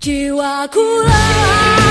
巨娃哭了。